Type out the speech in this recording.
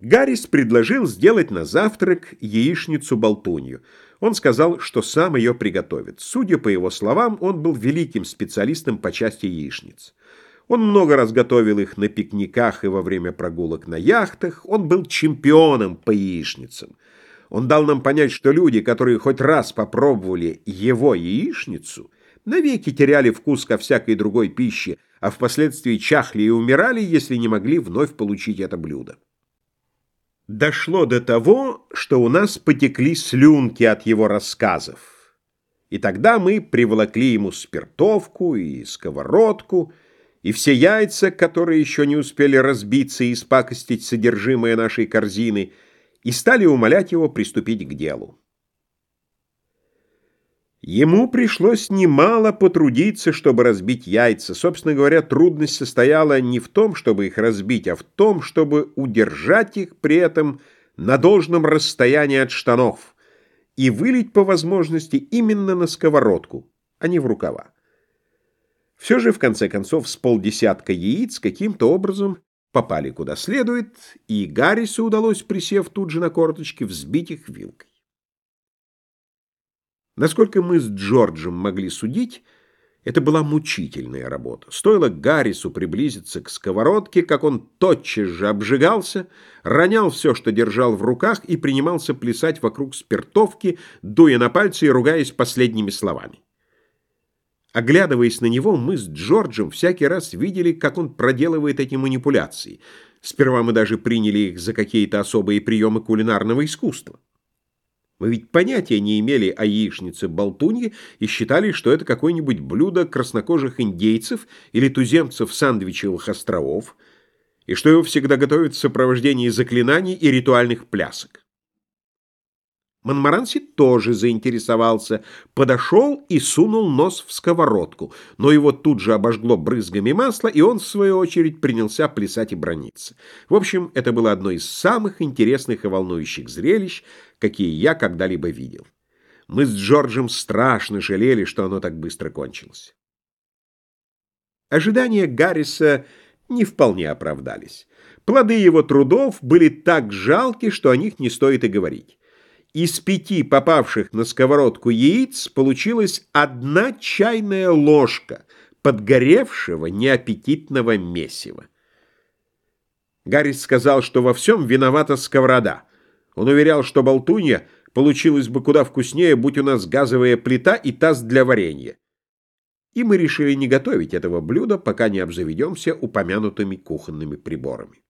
Гаррис предложил сделать на завтрак яичницу-болтунью. Он сказал, что сам ее приготовит. Судя по его словам, он был великим специалистом по части яичниц. Он много раз готовил их на пикниках и во время прогулок на яхтах. Он был чемпионом по яичницам. Он дал нам понять, что люди, которые хоть раз попробовали его яичницу, навеки теряли вкус ко всякой другой пище, а впоследствии чахли и умирали, если не могли вновь получить это блюдо. Дошло до того, что у нас потекли слюнки от его рассказов. И тогда мы приволокли ему спиртовку и сковородку, и все яйца, которые еще не успели разбиться и испакостить содержимое нашей корзины, и стали умолять его приступить к делу. Ему пришлось немало потрудиться, чтобы разбить яйца. Собственно говоря, трудность состояла не в том, чтобы их разбить, а в том, чтобы удержать их при этом на должном расстоянии от штанов и вылить по возможности именно на сковородку, а не в рукава. Все же, в конце концов, с полдесятка яиц каким-то образом попали куда следует, и Гаррису удалось, присев тут же на корточки, взбить их вилкой. Насколько мы с Джорджем могли судить, это была мучительная работа. Стоило Гаррису приблизиться к сковородке, как он тотчас же обжигался, ронял все, что держал в руках, и принимался плясать вокруг спиртовки, дуя на пальцы и ругаясь последними словами. Оглядываясь на него, мы с Джорджем всякий раз видели, как он проделывает эти манипуляции. Сперва мы даже приняли их за какие-то особые приемы кулинарного искусства. Мы ведь понятия не имели о яичнице-болтунье и считали, что это какое-нибудь блюдо краснокожих индейцев или туземцев Сандвичевых островов, и что его всегда готовят в сопровождении заклинаний и ритуальных плясок. Монмаранси тоже заинтересовался, подошел и сунул нос в сковородку, но его тут же обожгло брызгами масла, и он, в свою очередь, принялся плясать и брониться. В общем, это было одно из самых интересных и волнующих зрелищ, какие я когда-либо видел. Мы с Джорджем страшно жалели, что оно так быстро кончилось. Ожидания Гарриса не вполне оправдались. Плоды его трудов были так жалки, что о них не стоит и говорить. Из пяти попавших на сковородку яиц получилась одна чайная ложка подгоревшего неаппетитного месива. Гаррис сказал, что во всем виновата сковорода. Он уверял, что болтунья получилась бы куда вкуснее, будь у нас газовая плита и таз для варенья. И мы решили не готовить этого блюда, пока не обзаведемся упомянутыми кухонными приборами.